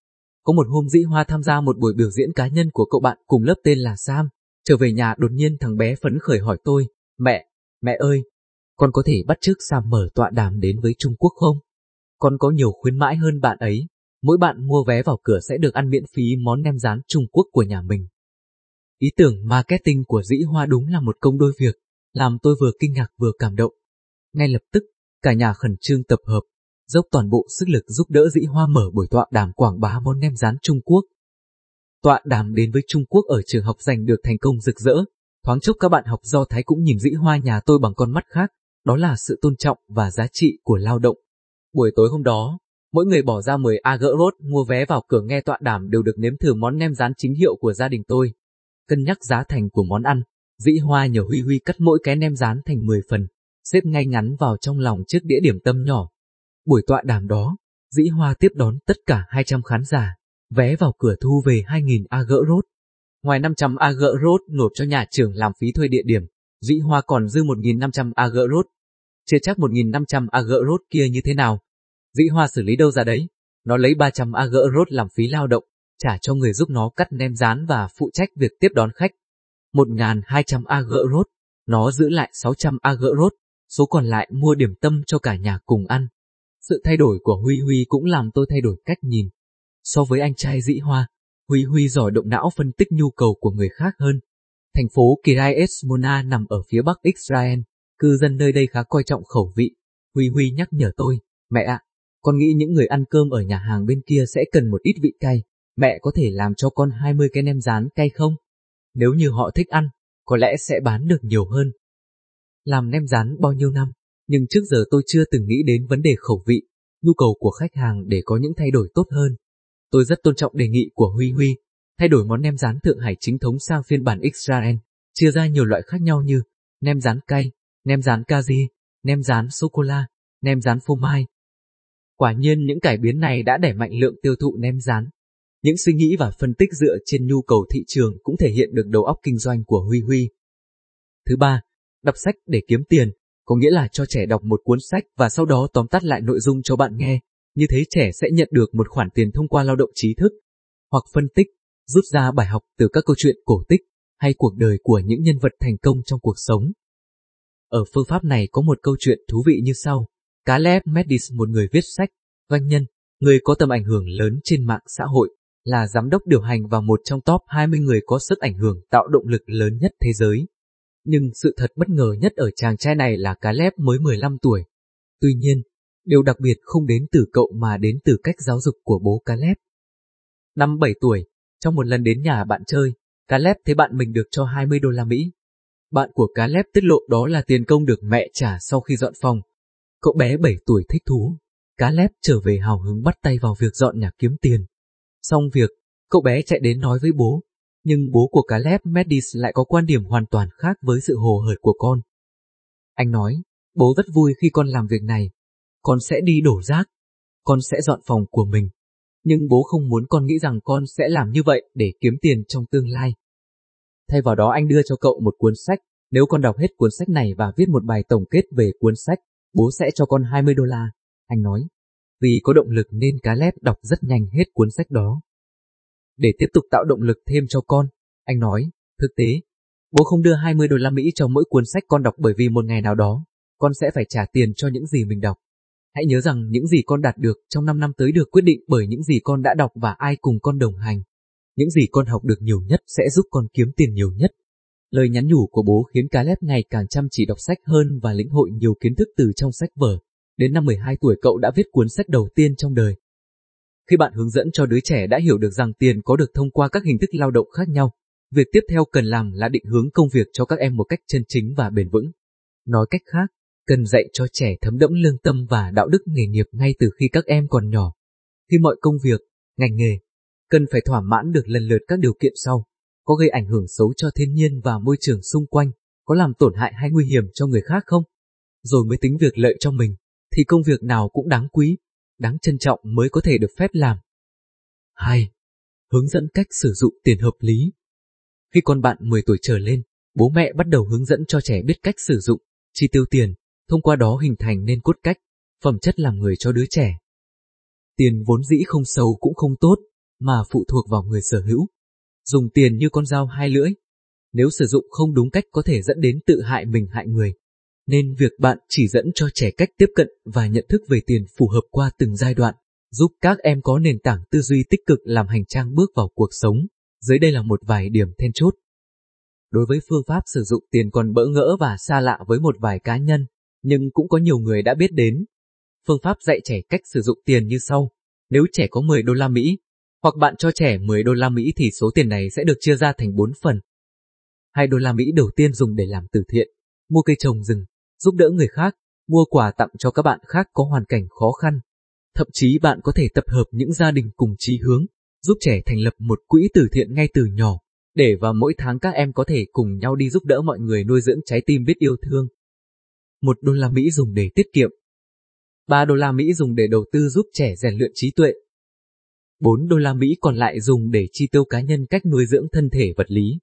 Có một hôm Dĩ Hoa tham gia một buổi biểu diễn cá nhân của cậu bạn cùng lớp tên là Sam. Trở về nhà đột nhiên thằng bé phấn khởi hỏi tôi, mẹ, mẹ ơi, con có thể bắt chước Sam mở tọa đàm đến với Trung Quốc không? Con có nhiều khuyến mãi hơn bạn ấy, mỗi bạn mua vé vào cửa sẽ được ăn miễn phí món nem rán Trung Quốc của nhà mình. Ý tưởng marketing của Dĩ Hoa đúng là một công đôi việc, làm tôi vừa kinh ngạc vừa cảm động. Ngay lập tức, cả nhà khẩn trương tập hợp, dốc toàn bộ sức lực giúp đỡ Dĩ Hoa mở buổi tọa đàm quảng bá món nem rán Trung Quốc. Tọa đàm đến với Trung Quốc ở trường học giành được thành công rực rỡ, thoáng chốc các bạn học do Thái cũng nhìn Dĩ Hoa nhà tôi bằng con mắt khác, đó là sự tôn trọng và giá trị của lao động. Buổi tối hôm đó, mỗi người bỏ ra 10 a gỡ rốt mua vé vào cửa nghe tọa đàm đều được nếm thử món nem rán chính hiệu của gia đình tôi. Cân nhắc giá thành của món ăn, Dĩ Hoa nhờ Huy Huy cắt mỗi cái nem rán thành 10 phần, xếp ngay ngắn vào trong lòng chiếc đĩa điểm tâm nhỏ. Buổi tọa đàm đó, Dĩ Hoa tiếp đón tất cả 200 khán giả, vé vào cửa thu về 2.000 a gỡ rốt. Ngoài 500 a gỡ rốt nộp cho nhà trường làm phí thuê địa điểm, Dĩ Hoa còn dư 1.500 a gỡ rốt. Chưa chắc 1.500 a gỡ rốt kia như thế nào. Dĩ Hoa xử lý đâu ra đấy, nó lấy 300 a gỡ rốt làm phí lao động, trả cho người giúp nó cắt nem rán và phụ trách việc tiếp đón khách. 1.200 a gỡ rốt, nó giữ lại 600 a gỡ rốt, số còn lại mua điểm tâm cho cả nhà cùng ăn. Sự thay đổi của Huy Huy cũng làm tôi thay đổi cách nhìn. So với anh trai dĩ hoa, Huy Huy giỏi động não phân tích nhu cầu của người khác hơn. Thành phố Kiryat Mona nằm ở phía bắc Israel, cư dân nơi đây khá coi trọng khẩu vị. Huy Huy nhắc nhở tôi, mẹ ạ, con nghĩ những người ăn cơm ở nhà hàng bên kia sẽ cần một ít vị cay, mẹ có thể làm cho con 20 cái nem rán cay không? Nếu như họ thích ăn, có lẽ sẽ bán được nhiều hơn. Làm nem rán bao nhiêu năm, nhưng trước giờ tôi chưa từng nghĩ đến vấn đề khẩu vị, nhu cầu của khách hàng để có những thay đổi tốt hơn. Tôi rất tôn trọng đề nghị của Huy Huy, thay đổi món nem rán Thượng Hải chính thống sang phiên bản Israel, chia ra nhiều loại khác nhau như nem rán cay, nem rán kaji, nem rán sô-cô-la, nem rán phô mai. Quả nhiên những cải biến này đã đẩy mạnh lượng tiêu thụ nem rán. Những suy nghĩ và phân tích dựa trên nhu cầu thị trường cũng thể hiện được đầu óc kinh doanh của Huy Huy. Thứ ba, đọc sách để kiếm tiền, có nghĩa là cho trẻ đọc một cuốn sách và sau đó tóm tắt lại nội dung cho bạn nghe. Như thế trẻ sẽ nhận được một khoản tiền thông qua lao động trí thức, hoặc phân tích, rút ra bài học từ các câu chuyện cổ tích hay cuộc đời của những nhân vật thành công trong cuộc sống. Ở phương pháp này có một câu chuyện thú vị như sau. Caleb Medis một người viết sách, doanh nhân, người có tầm ảnh hưởng lớn trên mạng xã hội, là giám đốc điều hành và một trong top 20 người có sức ảnh hưởng tạo động lực lớn nhất thế giới. Nhưng sự thật bất ngờ nhất ở chàng trai này là Caleb mới 15 tuổi. Tuy nhiên, điều đặc biệt không đến từ cậu mà đến từ cách giáo dục của bố Caleb. Năm 7 tuổi, trong một lần đến nhà bạn chơi, Caleb thấy bạn mình được cho 20 đô la Mỹ. Bạn của Caleb tiết lộ đó là tiền công được mẹ trả sau khi dọn phòng. Cậu bé 7 tuổi thích thú. Caleb trở về hào hứng bắt tay vào việc dọn nhà kiếm tiền. Xong việc, cậu bé chạy đến nói với bố, nhưng bố của Caleb Medis lại có quan điểm hoàn toàn khác với sự hồ hởi của con. Anh nói, bố rất vui khi con làm việc này, con sẽ đi đổ rác, con sẽ dọn phòng của mình, nhưng bố không muốn con nghĩ rằng con sẽ làm như vậy để kiếm tiền trong tương lai. Thay vào đó anh đưa cho cậu một cuốn sách, nếu con đọc hết cuốn sách này và viết một bài tổng kết về cuốn sách, bố sẽ cho con 20 đô la, anh nói. Vì có động lực nên Caleb đọc rất nhanh hết cuốn sách đó. Để tiếp tục tạo động lực thêm cho con, anh nói, thực tế, bố không đưa 20 đô la Mỹ cho mỗi cuốn sách con đọc bởi vì một ngày nào đó, con sẽ phải trả tiền cho những gì mình đọc. Hãy nhớ rằng những gì con đạt được trong 5 năm tới được quyết định bởi những gì con đã đọc và ai cùng con đồng hành. Những gì con học được nhiều nhất sẽ giúp con kiếm tiền nhiều nhất. Lời nhắn nhủ của bố khiến Caleb ngày càng chăm chỉ đọc sách hơn và lĩnh hội nhiều kiến thức từ trong sách vở. Đến năm 12 tuổi cậu đã viết cuốn sách đầu tiên trong đời. Khi bạn hướng dẫn cho đứa trẻ đã hiểu được rằng tiền có được thông qua các hình thức lao động khác nhau, việc tiếp theo cần làm là định hướng công việc cho các em một cách chân chính và bền vững. Nói cách khác, Cần dạy cho trẻ thấm đẫm lương tâm và đạo đức nghề nghiệp ngay từ khi các em còn nhỏ. Khi mọi công việc, ngành nghề, cần phải thỏa mãn được lần lượt các điều kiện sau, có gây ảnh hưởng xấu cho thiên nhiên và môi trường xung quanh, có làm tổn hại hay nguy hiểm cho người khác không? Rồi mới tính việc lợi cho mình, thì công việc nào cũng đáng quý, đáng trân trọng mới có thể được phép làm. 2. Hướng dẫn cách sử dụng tiền hợp lý. Khi con bạn 10 tuổi trở lên, bố mẹ bắt đầu hướng dẫn cho trẻ biết cách sử dụng, chi tiêu tiền, thông qua đó hình thành nên cốt cách, phẩm chất làm người cho đứa trẻ. Tiền vốn dĩ không xấu cũng không tốt, mà phụ thuộc vào người sở hữu. Dùng tiền như con dao hai lưỡi. Nếu sử dụng không đúng cách có thể dẫn đến tự hại mình hại người. Nên việc bạn chỉ dẫn cho trẻ cách tiếp cận và nhận thức về tiền phù hợp qua từng giai đoạn, giúp các em có nền tảng tư duy tích cực làm hành trang bước vào cuộc sống. Dưới đây là một vài điểm then chốt. Đối với phương pháp sử dụng tiền còn bỡ ngỡ và xa lạ với một vài cá nhân, nhưng cũng có nhiều người đã biết đến. Phương pháp dạy trẻ cách sử dụng tiền như sau. Nếu trẻ có 10 đô la Mỹ, hoặc bạn cho trẻ 10 đô la Mỹ thì số tiền này sẽ được chia ra thành 4 phần. 2 đô la Mỹ đầu tiên dùng để làm từ thiện, mua cây trồng rừng, giúp đỡ người khác, mua quà tặng cho các bạn khác có hoàn cảnh khó khăn. Thậm chí bạn có thể tập hợp những gia đình cùng chí hướng, giúp trẻ thành lập một quỹ từ thiện ngay từ nhỏ, để vào mỗi tháng các em có thể cùng nhau đi giúp đỡ mọi người nuôi dưỡng trái tim biết yêu thương. 1 đô la Mỹ dùng để tiết kiệm. 3 đô la Mỹ dùng để đầu tư giúp trẻ rèn luyện trí tuệ. 4 đô la Mỹ còn lại dùng để chi tiêu cá nhân cách nuôi dưỡng thân thể vật lý.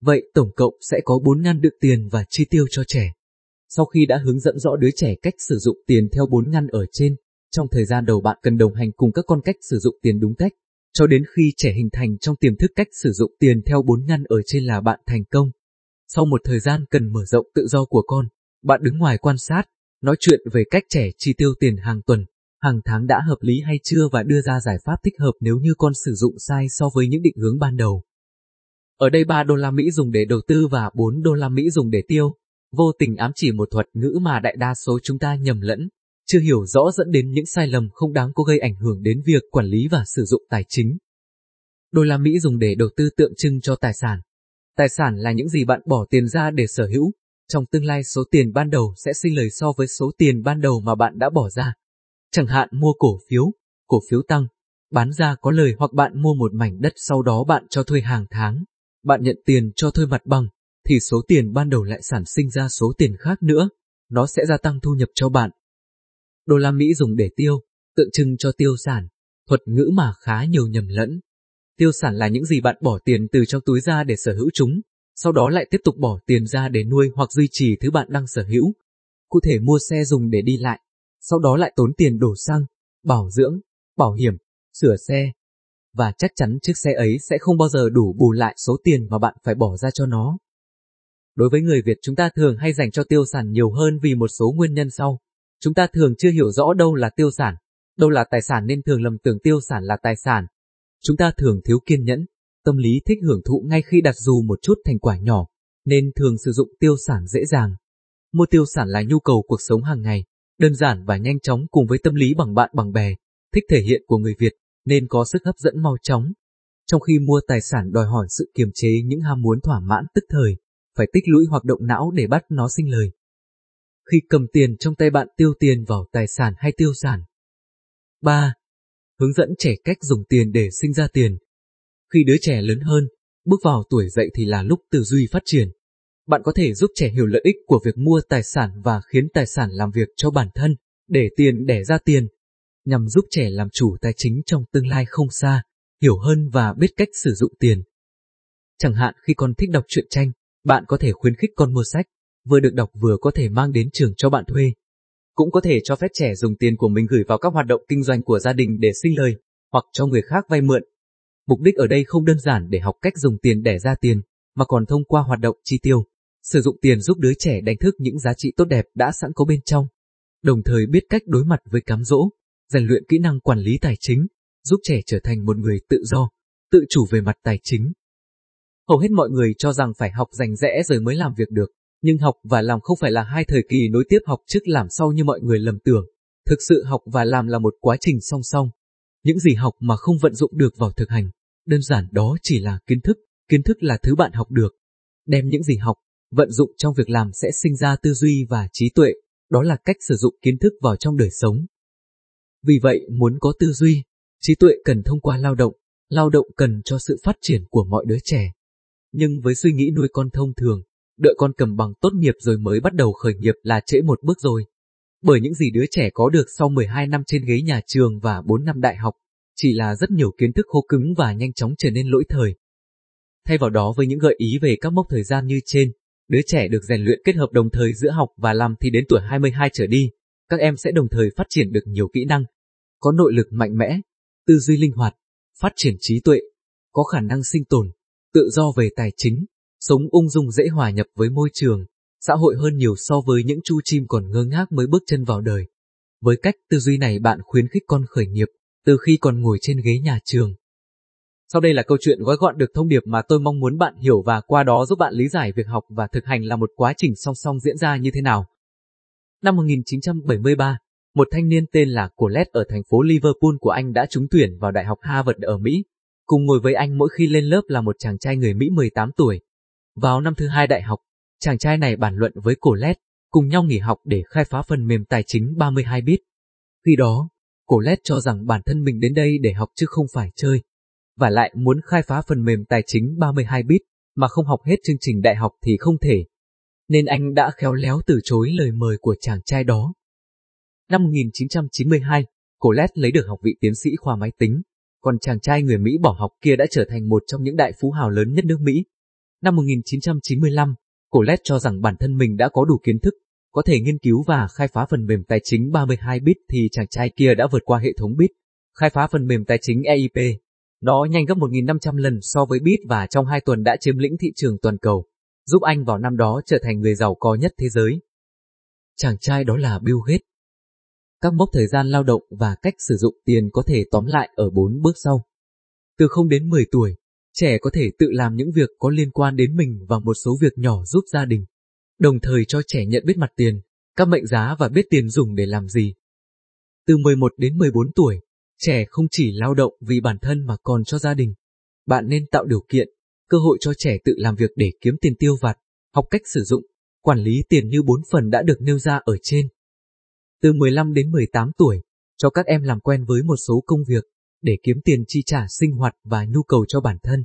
Vậy tổng cộng sẽ có 4 ngăn đựng tiền và chi tiêu cho trẻ. Sau khi đã hướng dẫn rõ đứa trẻ cách sử dụng tiền theo 4 ngăn ở trên, trong thời gian đầu bạn cần đồng hành cùng các con cách sử dụng tiền đúng cách, cho đến khi trẻ hình thành trong tiềm thức cách sử dụng tiền theo 4 ngăn ở trên là bạn thành công. Sau một thời gian cần mở rộng tự do của con, bạn đứng ngoài quan sát, nói chuyện về cách trẻ chi tiêu tiền hàng tuần, hàng tháng đã hợp lý hay chưa và đưa ra giải pháp thích hợp nếu như con sử dụng sai so với những định hướng ban đầu. Ở đây 3 đô la Mỹ dùng để đầu tư và 4 đô la Mỹ dùng để tiêu, vô tình ám chỉ một thuật ngữ mà đại đa số chúng ta nhầm lẫn, chưa hiểu rõ dẫn đến những sai lầm không đáng có gây ảnh hưởng đến việc quản lý và sử dụng tài chính. Đô la Mỹ dùng để đầu tư tượng trưng cho tài sản. Tài sản là những gì bạn bỏ tiền ra để sở hữu, trong tương lai số tiền ban đầu sẽ sinh lời so với số tiền ban đầu mà bạn đã bỏ ra. Chẳng hạn mua cổ phiếu, cổ phiếu tăng, bán ra có lời hoặc bạn mua một mảnh đất sau đó bạn cho thuê hàng tháng, bạn nhận tiền cho thuê mặt bằng, thì số tiền ban đầu lại sản sinh ra số tiền khác nữa, nó sẽ gia tăng thu nhập cho bạn. Đô la Mỹ dùng để tiêu, tượng trưng cho tiêu sản, thuật ngữ mà khá nhiều nhầm lẫn. Tiêu sản là những gì bạn bỏ tiền từ trong túi ra để sở hữu chúng, sau đó lại tiếp tục bỏ tiền ra để nuôi hoặc duy trì thứ bạn đang sở hữu. Cụ thể mua xe dùng để đi lại, sau đó lại tốn tiền đổ xăng, bảo dưỡng, bảo hiểm, sửa xe. Và chắc chắn chiếc xe ấy sẽ không bao giờ đủ bù lại số tiền mà bạn phải bỏ ra cho nó. Đối với người Việt chúng ta thường hay dành cho tiêu sản nhiều hơn vì một số nguyên nhân sau. Chúng ta thường chưa hiểu rõ đâu là tiêu sản, đâu là tài sản nên thường lầm tưởng tiêu sản là tài sản. Chúng ta thường thiếu kiên nhẫn, tâm lý thích hưởng thụ ngay khi đặt dù một chút thành quả nhỏ, nên thường sử dụng tiêu sản dễ dàng. Mua tiêu sản là nhu cầu cuộc sống hàng ngày, đơn giản và nhanh chóng cùng với tâm lý bằng bạn bằng bè, thích thể hiện của người Việt, nên có sức hấp dẫn mau chóng. Trong khi mua tài sản đòi hỏi sự kiềm chế những ham muốn thỏa mãn tức thời, phải tích lũy hoạt động não để bắt nó sinh lời. Khi cầm tiền trong tay bạn tiêu tiền vào tài sản hay tiêu sản. 3. Hướng dẫn trẻ cách dùng tiền để sinh ra tiền. Khi đứa trẻ lớn hơn, bước vào tuổi dậy thì là lúc tư duy phát triển. Bạn có thể giúp trẻ hiểu lợi ích của việc mua tài sản và khiến tài sản làm việc cho bản thân, để tiền đẻ ra tiền, nhằm giúp trẻ làm chủ tài chính trong tương lai không xa, hiểu hơn và biết cách sử dụng tiền. Chẳng hạn khi con thích đọc truyện tranh, bạn có thể khuyến khích con mua sách, vừa được đọc vừa có thể mang đến trường cho bạn thuê. Cũng có thể cho phép trẻ dùng tiền của mình gửi vào các hoạt động kinh doanh của gia đình để sinh lời, hoặc cho người khác vay mượn. Mục đích ở đây không đơn giản để học cách dùng tiền để ra tiền, mà còn thông qua hoạt động chi tiêu, sử dụng tiền giúp đứa trẻ đánh thức những giá trị tốt đẹp đã sẵn có bên trong, đồng thời biết cách đối mặt với cám dỗ, rèn luyện kỹ năng quản lý tài chính, giúp trẻ trở thành một người tự do, tự chủ về mặt tài chính. Hầu hết mọi người cho rằng phải học rành rẽ rồi mới làm việc được, nhưng học và làm không phải là hai thời kỳ nối tiếp học trước làm sau như mọi người lầm tưởng. Thực sự học và làm là một quá trình song song. Những gì học mà không vận dụng được vào thực hành, đơn giản đó chỉ là kiến thức, kiến thức là thứ bạn học được. Đem những gì học, vận dụng trong việc làm sẽ sinh ra tư duy và trí tuệ, đó là cách sử dụng kiến thức vào trong đời sống. Vì vậy, muốn có tư duy, trí tuệ cần thông qua lao động, lao động cần cho sự phát triển của mọi đứa trẻ. Nhưng với suy nghĩ nuôi con thông thường, đợi con cầm bằng tốt nghiệp rồi mới bắt đầu khởi nghiệp là trễ một bước rồi. Bởi những gì đứa trẻ có được sau 12 năm trên ghế nhà trường và 4 năm đại học, chỉ là rất nhiều kiến thức khô cứng và nhanh chóng trở nên lỗi thời. Thay vào đó với những gợi ý về các mốc thời gian như trên, đứa trẻ được rèn luyện kết hợp đồng thời giữa học và làm thì đến tuổi 22 trở đi, các em sẽ đồng thời phát triển được nhiều kỹ năng, có nội lực mạnh mẽ, tư duy linh hoạt, phát triển trí tuệ, có khả năng sinh tồn, tự do về tài chính, sống ung dung dễ hòa nhập với môi trường, xã hội hơn nhiều so với những chu chim còn ngơ ngác mới bước chân vào đời. Với cách tư duy này bạn khuyến khích con khởi nghiệp, từ khi còn ngồi trên ghế nhà trường. Sau đây là câu chuyện gói gọn được thông điệp mà tôi mong muốn bạn hiểu và qua đó giúp bạn lý giải việc học và thực hành là một quá trình song song diễn ra như thế nào. Năm 1973, một thanh niên tên là Colette ở thành phố Liverpool của Anh đã trúng tuyển vào Đại học Harvard ở Mỹ. Cùng ngồi với anh mỗi khi lên lớp là một chàng trai người Mỹ 18 tuổi. Vào năm thứ hai đại học, chàng trai này bàn luận với Colette, cùng nhau nghỉ học để khai phá phần mềm tài chính 32 bit. Khi đó, Colette cho rằng bản thân mình đến đây để học chứ không phải chơi. Và lại muốn khai phá phần mềm tài chính 32 bit mà không học hết chương trình đại học thì không thể. Nên anh đã khéo léo từ chối lời mời của chàng trai đó. Năm 1992, Colette lấy được học vị tiến sĩ khoa máy tính, còn chàng trai người Mỹ bỏ học kia đã trở thành một trong những đại phú hào lớn nhất nước Mỹ. Năm 1995, Colette cho rằng bản thân mình đã có đủ kiến thức, có thể nghiên cứu và khai phá phần mềm tài chính 32 bit thì chàng trai kia đã vượt qua hệ thống bit, khai phá phần mềm tài chính EIP. Nó nhanh gấp 1.500 lần so với bit và trong 2 tuần đã chiếm lĩnh thị trường toàn cầu, giúp anh vào năm đó trở thành người giàu có nhất thế giới. Chàng trai đó là Bill Gates. Các mốc thời gian lao động và cách sử dụng tiền có thể tóm lại ở 4 bước sau. Từ 0 đến 10 tuổi, trẻ có thể tự làm những việc có liên quan đến mình và một số việc nhỏ giúp gia đình, đồng thời cho trẻ nhận biết mặt tiền, các mệnh giá và biết tiền dùng để làm gì. Từ 11 đến 14 tuổi, trẻ không chỉ lao động vì bản thân mà còn cho gia đình. Bạn nên tạo điều kiện, cơ hội cho trẻ tự làm việc để kiếm tiền tiêu vặt, học cách sử dụng, quản lý tiền như bốn phần đã được nêu ra ở trên. Từ 15 đến 18 tuổi, cho các em làm quen với một số công việc, để kiếm tiền chi trả sinh hoạt và nhu cầu cho bản thân.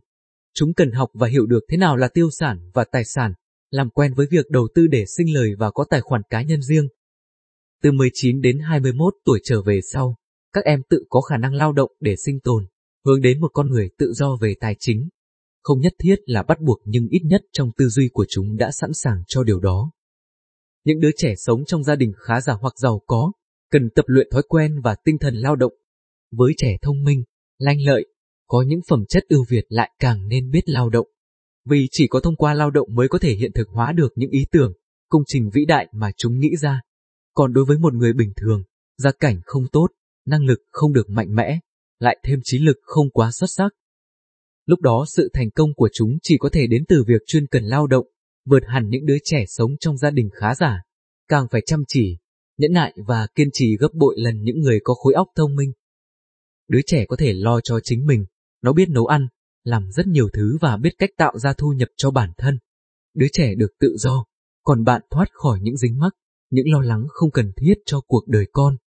Chúng cần học và hiểu được thế nào là tiêu sản và tài sản, làm quen với việc đầu tư để sinh lời và có tài khoản cá nhân riêng. Từ 19 đến 21 tuổi trở về sau, các em tự có khả năng lao động để sinh tồn, hướng đến một con người tự do về tài chính. Không nhất thiết là bắt buộc nhưng ít nhất trong tư duy của chúng đã sẵn sàng cho điều đó. Những đứa trẻ sống trong gia đình khá giả hoặc giàu có, cần tập luyện thói quen và tinh thần lao động. Với trẻ thông minh, lanh lợi, có những phẩm chất ưu việt lại càng nên biết lao động. Vì chỉ có thông qua lao động mới có thể hiện thực hóa được những ý tưởng, công trình vĩ đại mà chúng nghĩ ra. Còn đối với một người bình thường, gia cảnh không tốt, năng lực không được mạnh mẽ, lại thêm trí lực không quá xuất sắc. Lúc đó sự thành công của chúng chỉ có thể đến từ việc chuyên cần lao động, vượt hẳn những đứa trẻ sống trong gia đình khá giả, càng phải chăm chỉ, nhẫn nại và kiên trì gấp bội lần những người có khối óc thông minh. Đứa trẻ có thể lo cho chính mình, nó biết nấu ăn, làm rất nhiều thứ và biết cách tạo ra thu nhập cho bản thân. Đứa trẻ được tự do, còn bạn thoát khỏi những dính mắc, những lo lắng không cần thiết cho cuộc đời con.